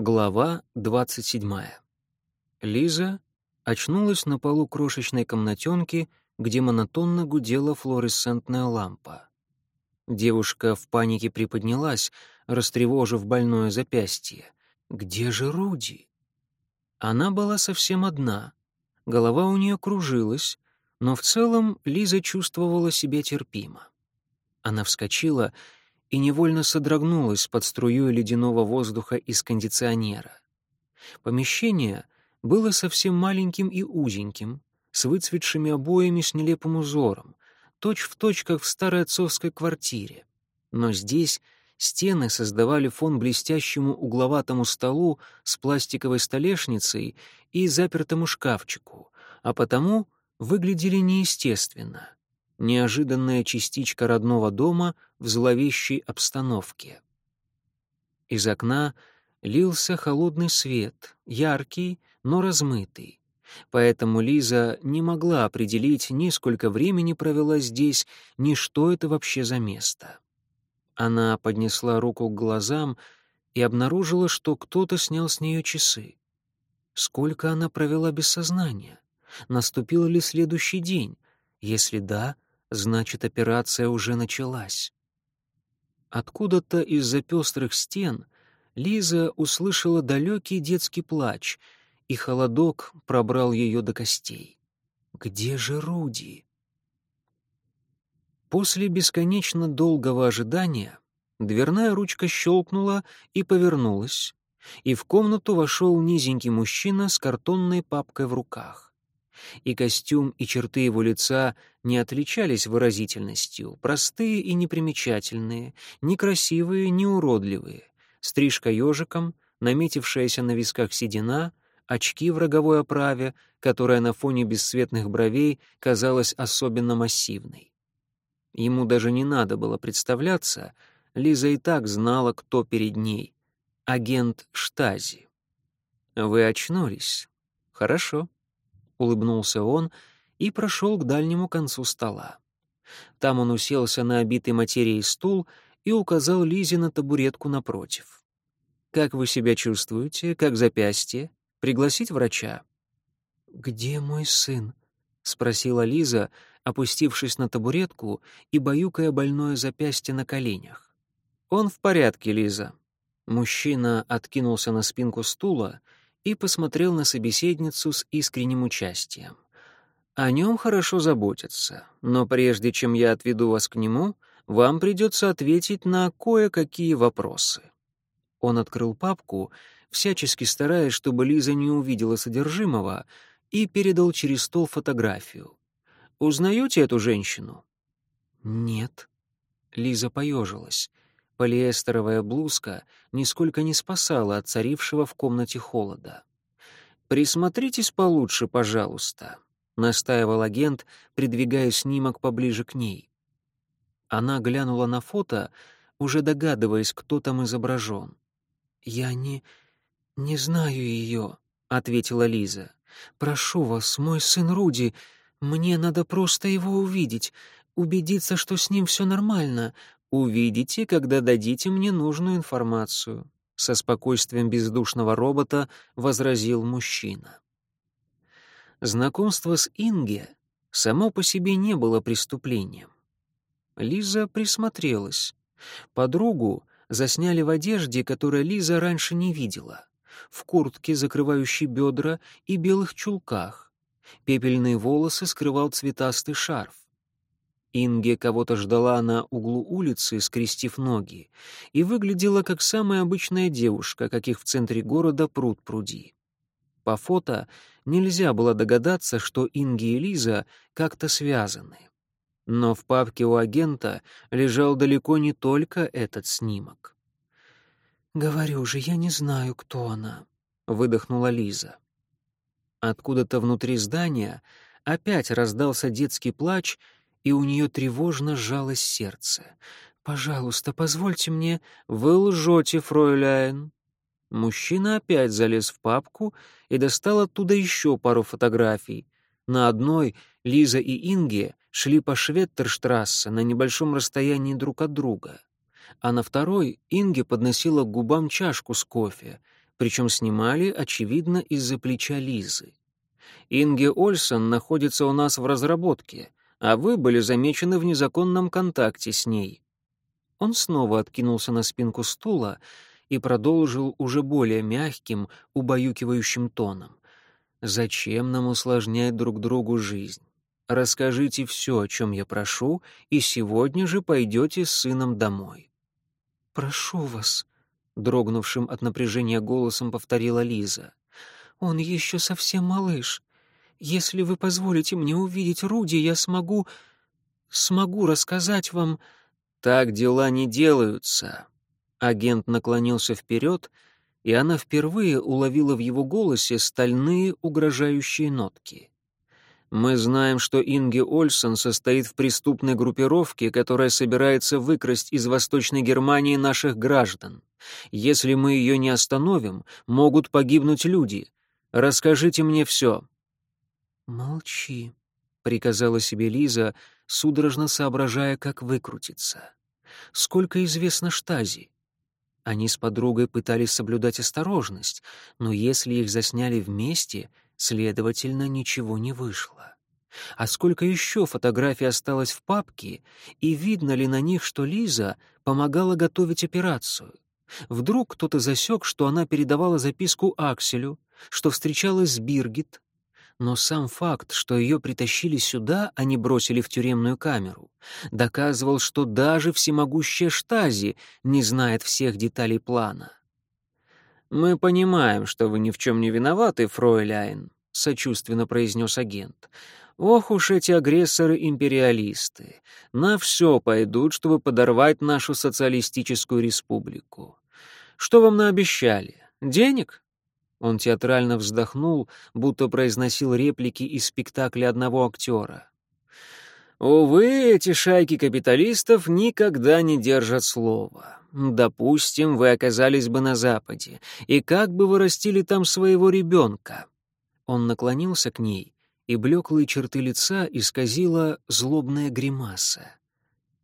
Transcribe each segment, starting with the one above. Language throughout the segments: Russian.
Глава 27. Лиза очнулась на полу крошечной комнатенки, где монотонно гудела флуоресцентная лампа. Девушка в панике приподнялась, растревожив больное запястье. «Где же Руди?» Она была совсем одна. Голова у нее кружилась, но в целом Лиза чувствовала себя терпимо. Она вскочила и невольно содрогнулась под струей ледяного воздуха из кондиционера. Помещение было совсем маленьким и узеньким, с выцветшими обоями с нелепым узором, точь-в-точь, точь, как в старой отцовской квартире. Но здесь стены создавали фон блестящему угловатому столу с пластиковой столешницей и запертому шкафчику, а потому выглядели неестественно неожиданная частичка родного дома в зловещей обстановке. Из окна лился холодный свет, яркий, но размытый. Поэтому Лиза не могла определить ни сколько времени провела здесь, ни что это вообще за место. Она поднесла руку к глазам и обнаружила, что кто-то снял с нее часы. Сколько она провела без сознания? Наступил ли следующий день? Если да, Значит, операция уже началась. Откуда-то из-за пестрых стен Лиза услышала далекий детский плач, и холодок пробрал ее до костей. Где же Руди? После бесконечно долгого ожидания дверная ручка щелкнула и повернулась, и в комнату вошел низенький мужчина с картонной папкой в руках и костюм, и черты его лица не отличались выразительностью, простые и непримечательные, ни красивые, ни уродливые. Стрижка ежиком, наметившаяся на висках седина, очки в роговой оправе, которая на фоне бесцветных бровей казалась особенно массивной. Ему даже не надо было представляться, Лиза и так знала, кто перед ней. Агент Штази. «Вы очнулись. Хорошо. — улыбнулся он и прошел к дальнему концу стола. Там он уселся на обитый материей стул и указал Лизе на табуретку напротив. «Как вы себя чувствуете? Как запястье? Пригласить врача?» «Где мой сын?» — спросила Лиза, опустившись на табуретку и баюкая больное запястье на коленях. «Он в порядке, Лиза». Мужчина откинулся на спинку стула и посмотрел на собеседницу с искренним участием. «О нем хорошо заботятся, но прежде чем я отведу вас к нему, вам придется ответить на кое-какие вопросы». Он открыл папку, всячески стараясь, чтобы Лиза не увидела содержимого, и передал через стол фотографию. «Узнаете эту женщину?» «Нет». Лиза поежилась. Полиэстеровая блузка нисколько не спасала от царившего в комнате холода. «Присмотритесь получше, пожалуйста», — настаивал агент, придвигая снимок поближе к ней. Она глянула на фото, уже догадываясь, кто там изображен. «Я не... не знаю ее», — ответила Лиза. «Прошу вас, мой сын Руди, мне надо просто его увидеть, убедиться, что с ним все нормально. Увидите, когда дадите мне нужную информацию», — со спокойствием бездушного робота возразил мужчина. Знакомство с Инге само по себе не было преступлением. Лиза присмотрелась. Подругу засняли в одежде, которую Лиза раньше не видела, в куртке, закрывающей бедра, и белых чулках. Пепельные волосы скрывал цветастый шарф. Инге кого-то ждала на углу улицы, скрестив ноги, и выглядела как самая обычная девушка, каких в центре города пруд пруди. По фото нельзя было догадаться, что Инги и Лиза как-то связаны. Но в папке у агента лежал далеко не только этот снимок. «Говорю же, я не знаю, кто она», — выдохнула Лиза. Откуда-то внутри здания опять раздался детский плач — и у нее тревожно сжалось сердце. «Пожалуйста, позвольте мне...» «Вы лжете, фройляйн!» Мужчина опять залез в папку и достал оттуда еще пару фотографий. На одной Лиза и Инге шли по Шветтерштрассе на небольшом расстоянии друг от друга. А на второй Инге подносила к губам чашку с кофе. причем снимали, очевидно, из-за плеча Лизы. «Инге Ольсон находится у нас в разработке, а вы были замечены в незаконном контакте с ней». Он снова откинулся на спинку стула и продолжил уже более мягким, убаюкивающим тоном. «Зачем нам усложнять друг другу жизнь? Расскажите все, о чем я прошу, и сегодня же пойдете с сыном домой». «Прошу вас», — дрогнувшим от напряжения голосом повторила Лиза. «Он еще совсем малыш. Если вы позволите мне увидеть Руди, я смогу... смогу рассказать вам...» «Так дела не делаются», Агент наклонился вперед, и она впервые уловила в его голосе стальные угрожающие нотки. «Мы знаем, что Инги Ольсон состоит в преступной группировке, которая собирается выкрасть из Восточной Германии наших граждан. Если мы ее не остановим, могут погибнуть люди. Расскажите мне все». «Молчи», — приказала себе Лиза, судорожно соображая, как выкрутиться. «Сколько известно Штази?» Они с подругой пытались соблюдать осторожность, но если их засняли вместе, следовательно, ничего не вышло. А сколько еще фотографий осталось в папке, и видно ли на них, что Лиза помогала готовить операцию? Вдруг кто-то засек, что она передавала записку Акселю, что встречалась с Биргит, но сам факт, что ее притащили сюда, а не бросили в тюремную камеру, доказывал, что даже всемогущая Штази не знает всех деталей плана. «Мы понимаем, что вы ни в чем не виноваты, фройляйн», — сочувственно произнес агент. «Ох уж эти агрессоры-империалисты! На все пойдут, чтобы подорвать нашу социалистическую республику. Что вам наобещали? Денег? Он театрально вздохнул, будто произносил реплики из спектакля одного актера. «Увы, эти шайки капиталистов никогда не держат слова. Допустим, вы оказались бы на Западе, и как бы вы растили там своего ребенка?» Он наклонился к ней, и блеклые черты лица исказила злобная гримаса.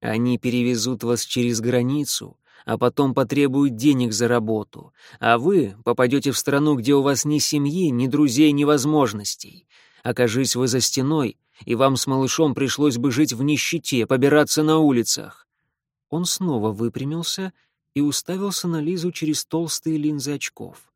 «Они перевезут вас через границу, а потом потребуют денег за работу, а вы попадете в страну, где у вас ни семьи, ни друзей, ни возможностей. Окажись вы за стеной, и вам с малышом пришлось бы жить в нищете, побираться на улицах». Он снова выпрямился и уставился на Лизу через толстые линзы очков.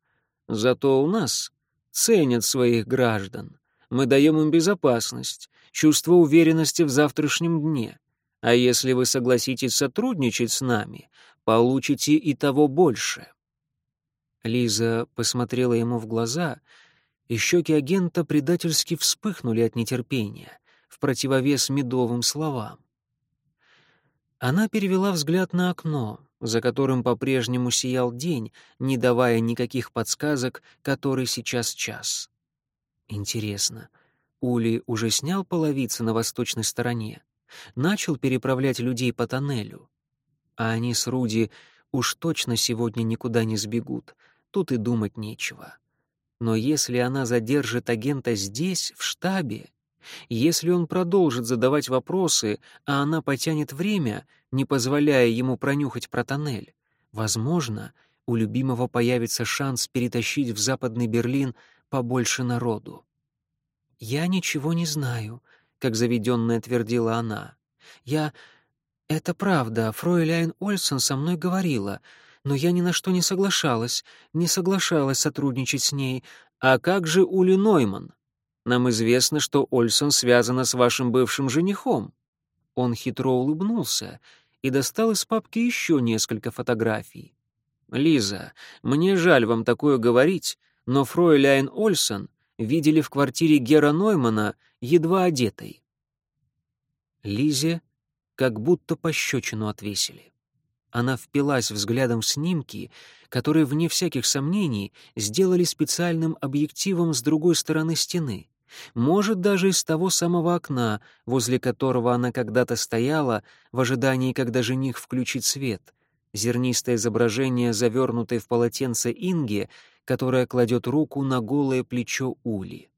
«Зато у нас ценят своих граждан. Мы даем им безопасность, чувство уверенности в завтрашнем дне. А если вы согласитесь сотрудничать с нами, получите и того больше». Лиза посмотрела ему в глаза, и щеки агента предательски вспыхнули от нетерпения, в противовес медовым словам. Она перевела взгляд на окно, за которым по-прежнему сиял день, не давая никаких подсказок, который сейчас час. Интересно, Ули уже снял половицы на восточной стороне, начал переправлять людей по тоннелю. А они с Руди уж точно сегодня никуда не сбегут, тут и думать нечего. Но если она задержит агента здесь, в штабе, если он продолжит задавать вопросы, а она потянет время, не позволяя ему пронюхать про тоннель, возможно, у любимого появится шанс перетащить в Западный Берлин побольше народу. «Я ничего не знаю», — как заведенная твердила она. «Я «Это правда, фройляйн Ольсон со мной говорила, но я ни на что не соглашалась, не соглашалась сотрудничать с ней. А как же Ули Нойман? Нам известно, что Ольсон связана с вашим бывшим женихом». Он хитро улыбнулся и достал из папки еще несколько фотографий. «Лиза, мне жаль вам такое говорить, но фройляйн Ольсон видели в квартире Гера Ноймана едва одетой». Лизе как будто пощечину отвесили. Она впилась взглядом в снимки, которые, вне всяких сомнений, сделали специальным объективом с другой стороны стены. Может, даже из того самого окна, возле которого она когда-то стояла, в ожидании, когда жених включит свет. Зернистое изображение, завернутое в полотенце Инги, которая кладет руку на голое плечо Ули.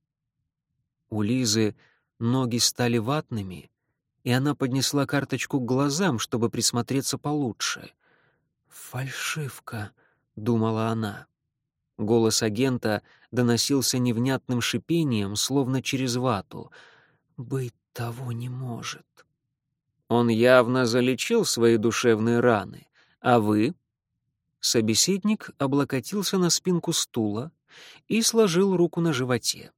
У Лизы ноги стали ватными, и она поднесла карточку к глазам, чтобы присмотреться получше. «Фальшивка», — думала она. Голос агента доносился невнятным шипением, словно через вату. «Быть того не может». Он явно залечил свои душевные раны. А вы? Собеседник облокотился на спинку стула и сложил руку на животе.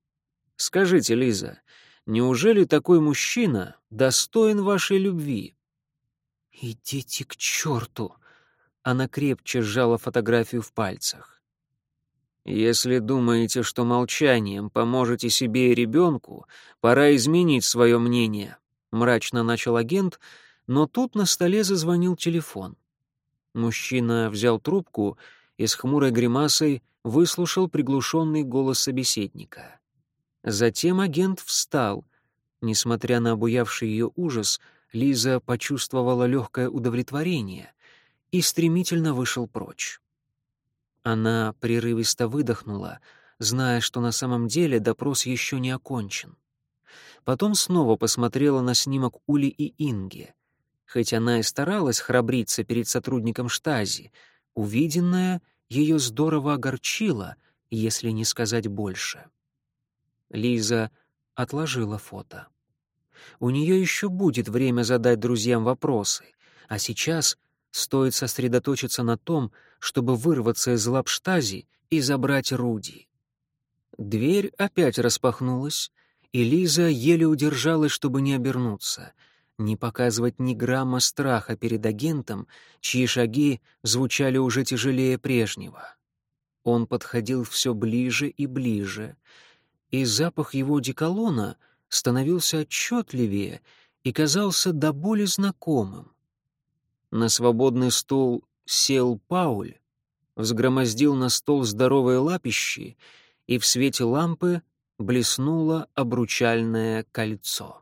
Скажите, Лиза, неужели такой мужчина достоин вашей любви? Идите к черту! Она крепче сжала фотографию в пальцах. Если думаете, что молчанием поможете себе и ребенку, пора изменить свое мнение, мрачно начал агент, но тут на столе зазвонил телефон. Мужчина взял трубку и с хмурой гримасой выслушал приглушенный голос собеседника. Затем агент встал. Несмотря на обуявший ее ужас, Лиза почувствовала легкое удовлетворение и стремительно вышел прочь. Она прерывисто выдохнула, зная, что на самом деле допрос еще не окончен. Потом снова посмотрела на снимок Ули и Инги. Хоть она и старалась храбриться перед сотрудником штази, увиденное ее здорово огорчило, если не сказать больше. Лиза отложила фото. У нее еще будет время задать друзьям вопросы, а сейчас стоит сосредоточиться на том, чтобы вырваться из лап штази и забрать Руди. Дверь опять распахнулась, и Лиза еле удержалась, чтобы не обернуться, не показывать ни грамма страха перед агентом, чьи шаги звучали уже тяжелее прежнего. Он подходил все ближе и ближе, и запах его деколона становился отчетливее и казался до боли знакомым. На свободный стул сел Пауль, взгромоздил на стол здоровые лапищи, и в свете лампы блеснуло обручальное кольцо.